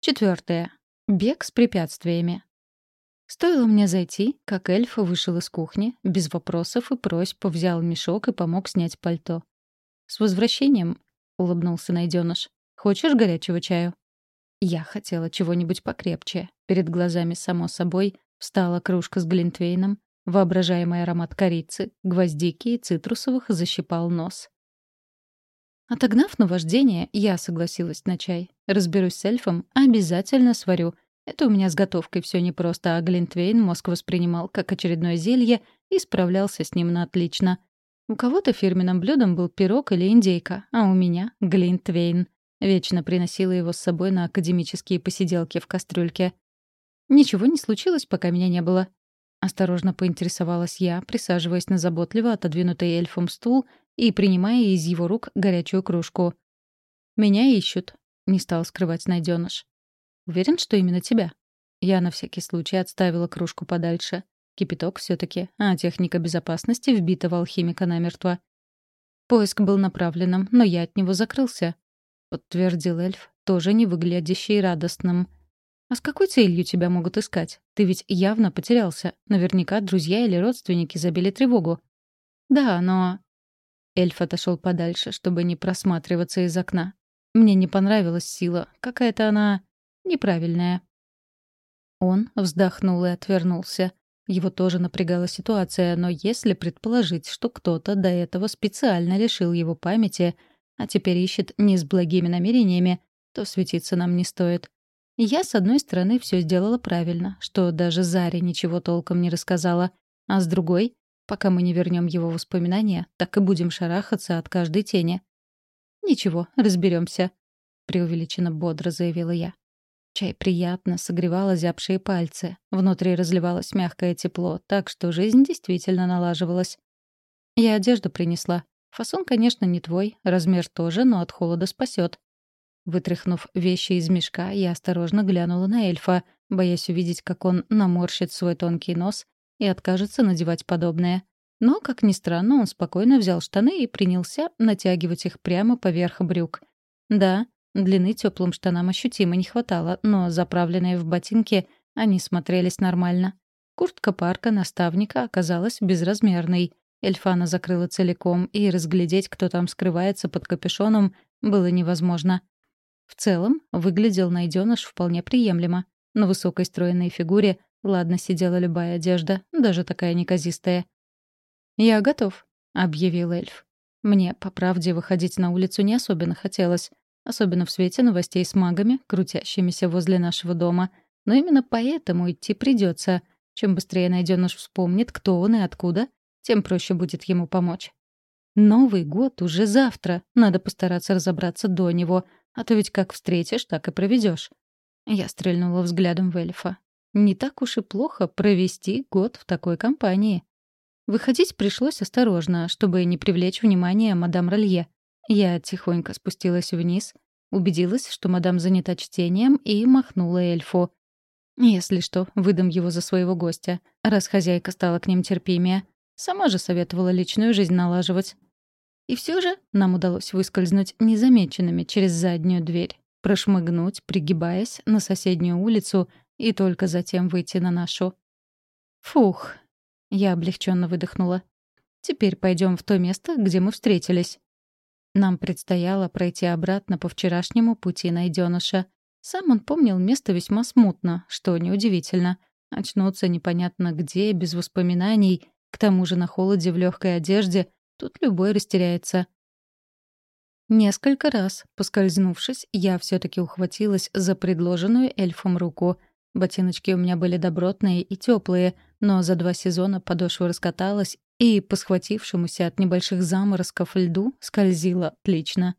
Четвертое. Бег с препятствиями. Стоило мне зайти, как эльф вышел из кухни, без вопросов и просьб взял мешок и помог снять пальто. «С возвращением!» — улыбнулся найденыш. «Хочешь горячего чаю?» Я хотела чего-нибудь покрепче. Перед глазами, само собой, встала кружка с глинтвейном, воображаемый аромат корицы, гвоздики и цитрусовых защипал нос. Отогнав наваждение, я согласилась на чай. Разберусь с эльфом, обязательно сварю. Это у меня с готовкой все непросто, а Глинтвейн мозг воспринимал как очередное зелье и справлялся с ним на отлично. У кого-то фирменным блюдом был пирог или индейка, а у меня — Глинтвейн. Вечно приносила его с собой на академические посиделки в кастрюльке. Ничего не случилось, пока меня не было. Осторожно поинтересовалась я, присаживаясь на заботливо отодвинутый эльфом стул и принимая из его рук горячую кружку. «Меня ищут», — не стал скрывать найденыш. «Уверен, что именно тебя?» Я на всякий случай отставила кружку подальше. Кипяток все таки а техника безопасности вбита в алхимика намертво. Поиск был направленным, но я от него закрылся. Подтвердил эльф, тоже не выглядящий радостным. «А с какой целью тебя могут искать? Ты ведь явно потерялся. Наверняка друзья или родственники забили тревогу». «Да, но...» Эльф отошел подальше, чтобы не просматриваться из окна. Мне не понравилась сила. Какая-то она неправильная. Он вздохнул и отвернулся. Его тоже напрягала ситуация, но если предположить, что кто-то до этого специально лишил его памяти, а теперь ищет не с благими намерениями, то светиться нам не стоит. Я, с одной стороны, все сделала правильно, что даже Заре ничего толком не рассказала, а с другой Пока мы не вернем его воспоминания, так и будем шарахаться от каждой тени. «Ничего, разберемся, преувеличенно бодро заявила я. Чай приятно согревал озябшие пальцы. Внутри разливалось мягкое тепло, так что жизнь действительно налаживалась. Я одежду принесла. Фасон, конечно, не твой, размер тоже, но от холода спасет. Вытряхнув вещи из мешка, я осторожно глянула на эльфа, боясь увидеть, как он наморщит свой тонкий нос и откажется надевать подобное. Но, как ни странно, он спокойно взял штаны и принялся натягивать их прямо поверх брюк. Да, длины теплым штанам ощутимо не хватало, но заправленные в ботинки они смотрелись нормально. Куртка парка наставника оказалась безразмерной. Эльфана закрыла целиком, и разглядеть, кто там скрывается под капюшоном, было невозможно. В целом, выглядел найденыш вполне приемлемо. На высокой стройной фигуре Ладно сидела любая одежда, даже такая неказистая. «Я готов», — объявил эльф. Мне, по правде, выходить на улицу не особенно хотелось, особенно в свете новостей с магами, крутящимися возле нашего дома. Но именно поэтому идти придется. Чем быстрее найденыш вспомнит, кто он и откуда, тем проще будет ему помочь. Новый год уже завтра. Надо постараться разобраться до него, а то ведь как встретишь, так и проведешь. Я стрельнула взглядом в эльфа. Не так уж и плохо провести год в такой компании. Выходить пришлось осторожно, чтобы не привлечь внимание мадам Ролье. Я тихонько спустилась вниз, убедилась, что мадам занята чтением, и махнула эльфу. Если что, выдам его за своего гостя, раз хозяйка стала к ним терпимее. Сама же советовала личную жизнь налаживать. И все же нам удалось выскользнуть незамеченными через заднюю дверь, прошмыгнуть, пригибаясь, на соседнюю улицу и только затем выйти на нашу. Фух, я облегченно выдохнула. Теперь пойдем в то место, где мы встретились. Нам предстояло пройти обратно по вчерашнему пути найденыша. Сам он помнил место весьма смутно, что неудивительно. Очнуться непонятно где, без воспоминаний, к тому же на холоде в легкой одежде, тут любой растеряется. Несколько раз, поскользнувшись, я все таки ухватилась за предложенную эльфом руку — Ботиночки у меня были добротные и теплые, но за два сезона подошва раскаталась и, по схватившемуся от небольших заморозков льду, скользила отлично.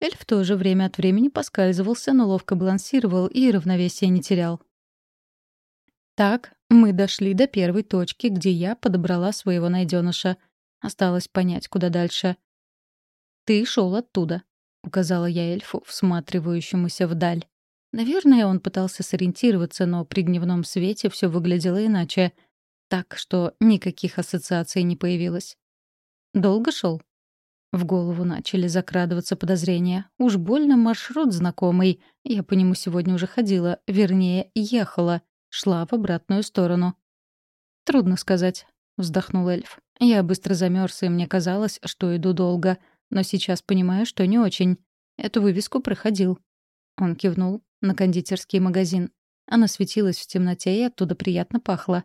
Эльф тоже время от времени поскальзывался, но ловко балансировал и равновесие не терял. Так, мы дошли до первой точки, где я подобрала своего найденыша. Осталось понять, куда дальше. «Ты шел оттуда», — указала я эльфу, всматривающемуся вдаль. Наверное, он пытался сориентироваться, но при дневном свете все выглядело иначе. Так что никаких ассоциаций не появилось. Долго шел? В голову начали закрадываться подозрения. Уж больно маршрут знакомый. Я по нему сегодня уже ходила, вернее, ехала. Шла в обратную сторону. «Трудно сказать», — вздохнул эльф. «Я быстро замерз, и мне казалось, что иду долго. Но сейчас понимаю, что не очень. Эту вывеску проходил». Он кивнул на кондитерский магазин. Она светилась в темноте, и оттуда приятно пахло.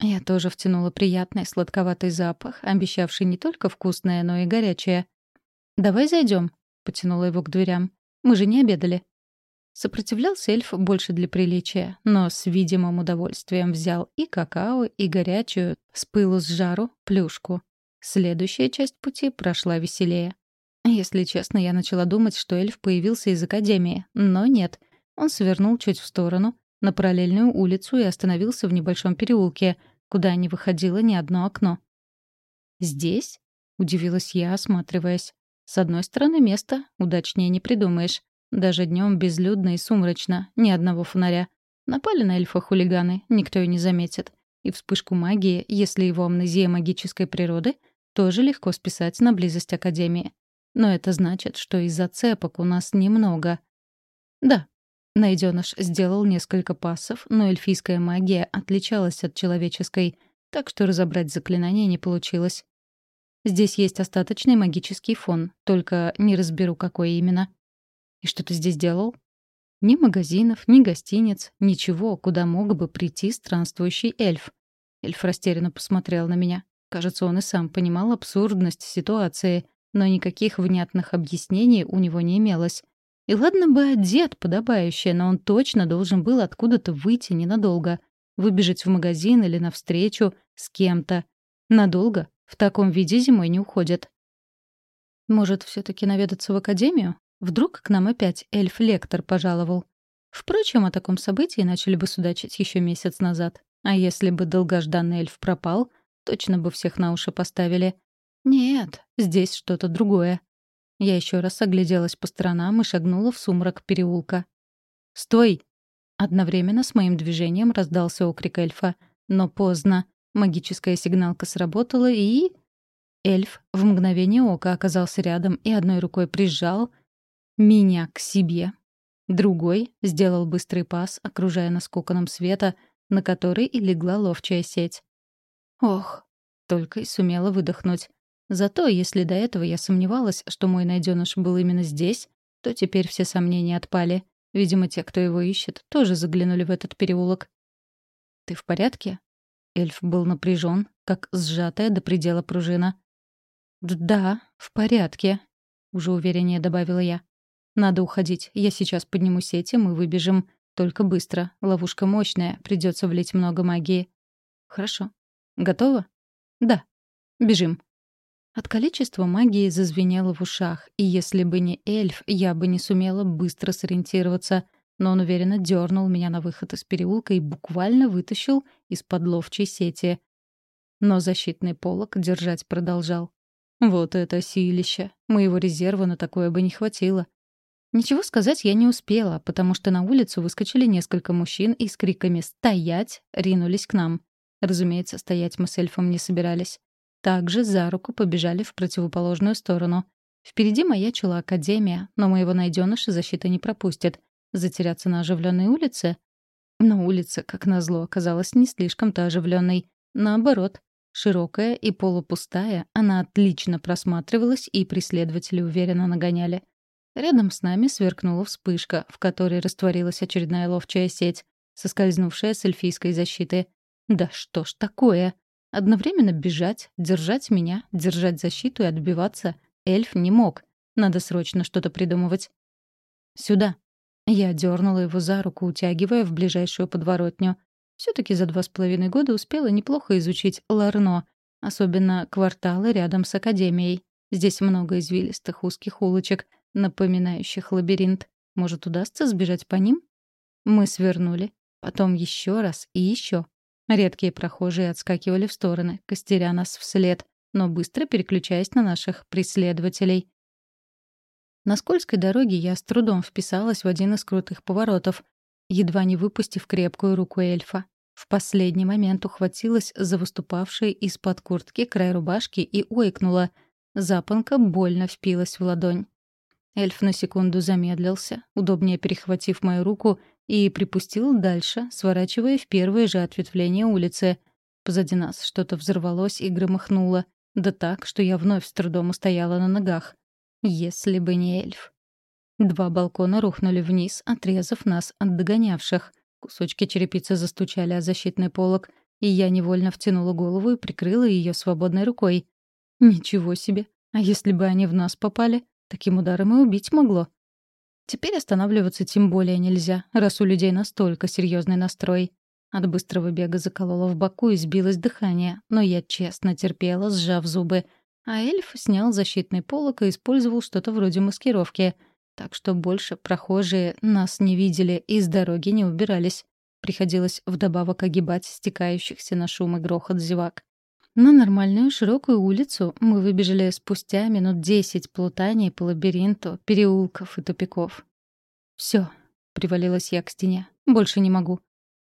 Я тоже втянула приятный сладковатый запах, обещавший не только вкусное, но и горячее. «Давай зайдем, потянула его к дверям. «Мы же не обедали». Сопротивлялся эльф больше для приличия, но с видимым удовольствием взял и какао, и горячую, с пылу с жару, плюшку. Следующая часть пути прошла веселее. Если честно, я начала думать, что эльф появился из академии, но нет. Он свернул чуть в сторону, на параллельную улицу и остановился в небольшом переулке, куда не выходило ни одно окно. «Здесь?» — удивилась я, осматриваясь. «С одной стороны, место удачнее не придумаешь. Даже днем безлюдно и сумрачно, ни одного фонаря. Напали на эльфа хулиганы, никто и не заметит. И вспышку магии, если его амнезия магической природы, тоже легко списать на близость Академии. Но это значит, что из зацепок у нас немного. Да, Найденыш сделал несколько пассов, но эльфийская магия отличалась от человеческой, так что разобрать заклинание не получилось. Здесь есть остаточный магический фон, только не разберу, какой именно. И что ты здесь делал? Ни магазинов, ни гостиниц, ничего, куда мог бы прийти странствующий эльф. Эльф растерянно посмотрел на меня. Кажется, он и сам понимал абсурдность ситуации, но никаких внятных объяснений у него не имелось. И ладно бы одет подобающе, но он точно должен был откуда-то выйти ненадолго. Выбежать в магазин или навстречу с кем-то. Надолго. В таком виде зимой не уходят. Может, все таки наведаться в академию? Вдруг к нам опять эльф-лектор пожаловал. Впрочем, о таком событии начали бы судачить еще месяц назад. А если бы долгожданный эльф пропал, точно бы всех на уши поставили. Нет, здесь что-то другое. Я еще раз огляделась по сторонам и шагнула в сумрак переулка. «Стой!» Одновременно с моим движением раздался окрик эльфа. Но поздно. Магическая сигналка сработала, и... Эльф в мгновение ока оказался рядом и одной рукой прижал меня к себе. Другой сделал быстрый пас, окружая нас коконом света, на который и легла ловчая сеть. Ох, только и сумела выдохнуть. Зато, если до этого я сомневалась, что мой найденыш был именно здесь, то теперь все сомнения отпали. Видимо, те, кто его ищет, тоже заглянули в этот переулок. «Ты в порядке?» Эльф был напряжен, как сжатая до предела пружина. «Да, в порядке», — уже увереннее добавила я. «Надо уходить. Я сейчас подниму сети, мы выбежим. Только быстро. Ловушка мощная, придется влить много магии». «Хорошо. Готово?» «Да. Бежим». От количества магии зазвенело в ушах, и если бы не эльф, я бы не сумела быстро сориентироваться, но он уверенно дернул меня на выход из переулка и буквально вытащил из-под ловчей сети. Но защитный полог держать продолжал. Вот это силище! Моего резерва на такое бы не хватило. Ничего сказать я не успела, потому что на улицу выскочили несколько мужчин и с криками «Стоять!» ринулись к нам. Разумеется, стоять мы с эльфом не собирались также за руку побежали в противоположную сторону. Впереди маячила академия, но моего найденыша защита не пропустит. Затеряться на оживленной улице? Но улица, как назло, оказалась не слишком-то оживленной. Наоборот, широкая и полупустая, она отлично просматривалась, и преследователи уверенно нагоняли. Рядом с нами сверкнула вспышка, в которой растворилась очередная ловчая сеть, соскользнувшая с эльфийской защиты. Да что ж такое? Одновременно бежать, держать меня, держать защиту и отбиваться эльф не мог. Надо срочно что-то придумывать. «Сюда». Я дернула его за руку, утягивая в ближайшую подворотню. все таки за два с половиной года успела неплохо изучить Ларно, особенно кварталы рядом с Академией. Здесь много извилистых узких улочек, напоминающих лабиринт. Может, удастся сбежать по ним? Мы свернули, потом еще раз и еще. Редкие прохожие отскакивали в стороны, костеря нас вслед, но быстро переключаясь на наших преследователей. На скользкой дороге я с трудом вписалась в один из крутых поворотов, едва не выпустив крепкую руку эльфа. В последний момент ухватилась за выступавший из-под куртки край рубашки и ойкнула. запонка больно впилась в ладонь. Эльф на секунду замедлился, удобнее перехватив мою руку, и припустил дальше, сворачивая в первое же ответвление улицы. Позади нас что-то взорвалось и громыхнуло, да так, что я вновь с трудом устояла на ногах. Если бы не эльф. Два балкона рухнули вниз, отрезав нас от догонявших. Кусочки черепицы застучали о защитный полог, и я невольно втянула голову и прикрыла ее свободной рукой. Ничего себе! А если бы они в нас попали? Таким ударом и убить могло. Теперь останавливаться тем более нельзя, раз у людей настолько серьезный настрой. От быстрого бега заколола в боку и сбилось дыхание, но я честно терпела, сжав зубы. А эльф снял защитный полок и использовал что-то вроде маскировки. Так что больше прохожие нас не видели и с дороги не убирались. Приходилось вдобавок огибать стекающихся на шум и грохот зевак. На нормальную широкую улицу мы выбежали спустя минут десять плутаний по лабиринту, переулков и тупиков. Все, привалилась я к стене. «Больше не могу».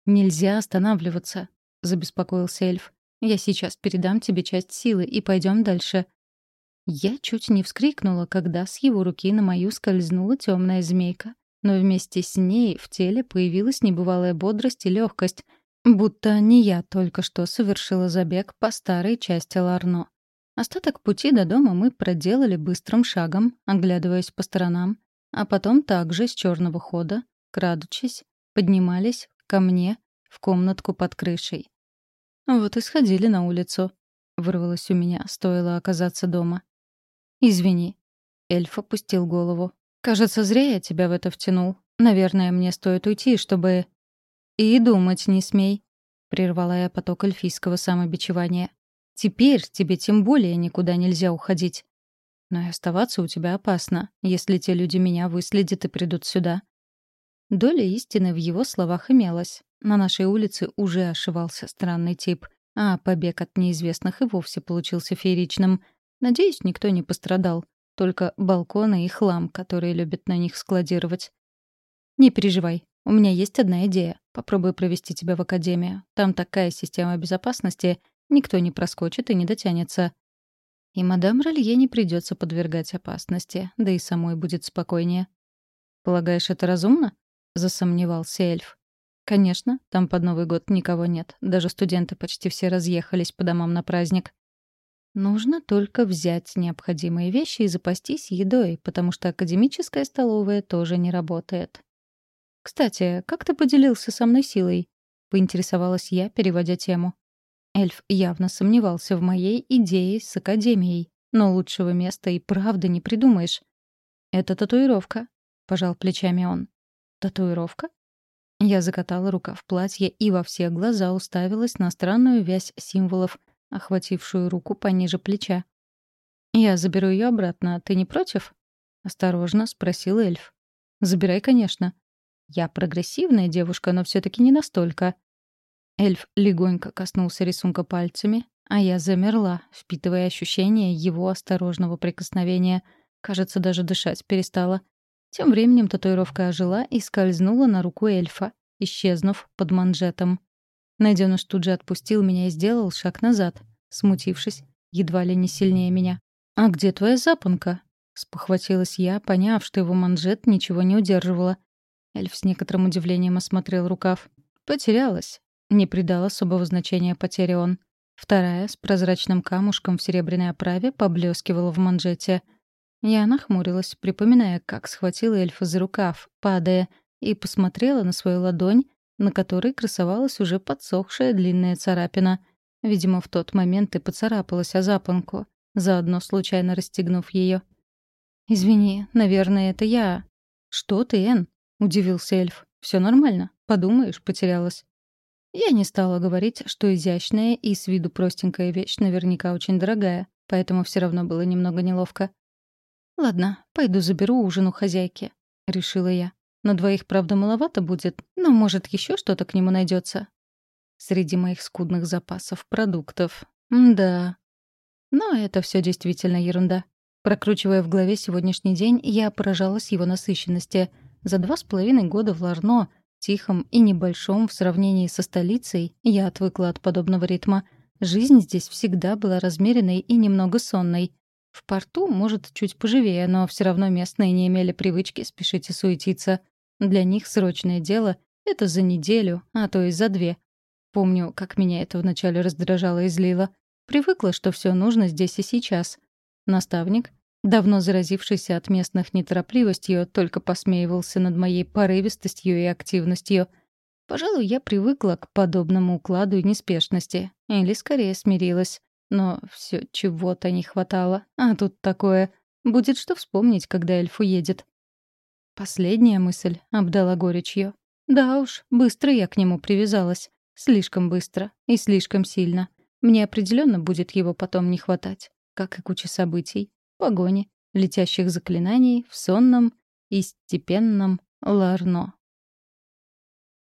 «Нельзя останавливаться», — забеспокоился эльф. «Я сейчас передам тебе часть силы и пойдем дальше». Я чуть не вскрикнула, когда с его руки на мою скользнула темная змейка, но вместе с ней в теле появилась небывалая бодрость и легкость — Будто не я только что совершила забег по старой части Ларно. Остаток пути до дома мы проделали быстрым шагом, оглядываясь по сторонам, а потом также с черного хода, крадучись, поднимались ко мне в комнатку под крышей. Вот и сходили на улицу. Вырвалось у меня, стоило оказаться дома. «Извини». Эльф опустил голову. «Кажется, зря я тебя в это втянул. Наверное, мне стоит уйти, чтобы...» «И думать не смей», — прервала я поток эльфийского самобичевания. «Теперь тебе тем более никуда нельзя уходить. Но и оставаться у тебя опасно, если те люди меня выследят и придут сюда». Доля истины в его словах имелась. На нашей улице уже ошивался странный тип, а побег от неизвестных и вовсе получился фееричным. Надеюсь, никто не пострадал. Только балконы и хлам, которые любят на них складировать. «Не переживай, у меня есть одна идея. Попробую провести тебя в академию. Там такая система безопасности, никто не проскочит и не дотянется. И мадам Ролье не придется подвергать опасности, да и самой будет спокойнее. «Полагаешь, это разумно?» — засомневался эльф. «Конечно, там под Новый год никого нет. Даже студенты почти все разъехались по домам на праздник. Нужно только взять необходимые вещи и запастись едой, потому что академическая столовая тоже не работает. «Кстати, как ты поделился со мной силой?» — поинтересовалась я, переводя тему. Эльф явно сомневался в моей идее с Академией, но лучшего места и правда не придумаешь. «Это татуировка», — пожал плечами он. «Татуировка?» Я закатала рука в платье и во все глаза уставилась на странную вязь символов, охватившую руку пониже плеча. «Я заберу ее обратно, ты не против?» — осторожно спросил эльф. «Забирай, конечно», я прогрессивная девушка, но все таки не настолько. Эльф легонько коснулся рисунка пальцами, а я замерла, впитывая ощущение его осторожного прикосновения. Кажется, даже дышать перестала. Тем временем татуировка ожила и скользнула на руку эльфа, исчезнув под манжетом. Найденыш тут же отпустил меня и сделал шаг назад, смутившись, едва ли не сильнее меня. «А где твоя запонка?» — спохватилась я, поняв, что его манжет ничего не удерживала. Эльф с некоторым удивлением осмотрел рукав. «Потерялась». Не придал особого значения потере он. Вторая, с прозрачным камушком в серебряной оправе, поблескивала в манжете. Я нахмурилась, припоминая, как схватила эльфа за рукав, падая, и посмотрела на свою ладонь, на которой красовалась уже подсохшая длинная царапина. Видимо, в тот момент и поцарапалась о запонку, заодно случайно расстегнув ее. «Извини, наверное, это я». «Что ты, Эн?» Удивился эльф. Все нормально. Подумаешь, потерялась. Я не стала говорить, что изящная и с виду простенькая вещь наверняка очень дорогая, поэтому все равно было немного неловко. «Ладно, пойду заберу ужин у хозяйки», — решила я. «На двоих, правда, маловато будет, но, может, еще что-то к нему найдется. Среди моих скудных запасов продуктов. Да. Но это все действительно ерунда. Прокручивая в голове сегодняшний день, я поражалась его насыщенности — за два с половиной года в Ларно, тихом и небольшом в сравнении со столицей, я отвыкла от подобного ритма. Жизнь здесь всегда была размеренной и немного сонной. В порту, может, чуть поживее, но все равно местные не имели привычки спешить и суетиться. Для них срочное дело — это за неделю, а то и за две. Помню, как меня это вначале раздражало и злило. Привыкла, что все нужно здесь и сейчас. Наставник, давно заразившийся от местных неторопливостью, только посмеивался над моей порывистостью и активностью. Пожалуй, я привыкла к подобному укладу и неспешности. Или скорее смирилась. Но все чего-то не хватало. А тут такое. Будет что вспомнить, когда эльф уедет. Последняя мысль обдала горечью. Да уж, быстро я к нему привязалась. Слишком быстро и слишком сильно. Мне определенно будет его потом не хватать. Как и куча событий, погони, летящих заклинаний в сонном и степенном Ларно.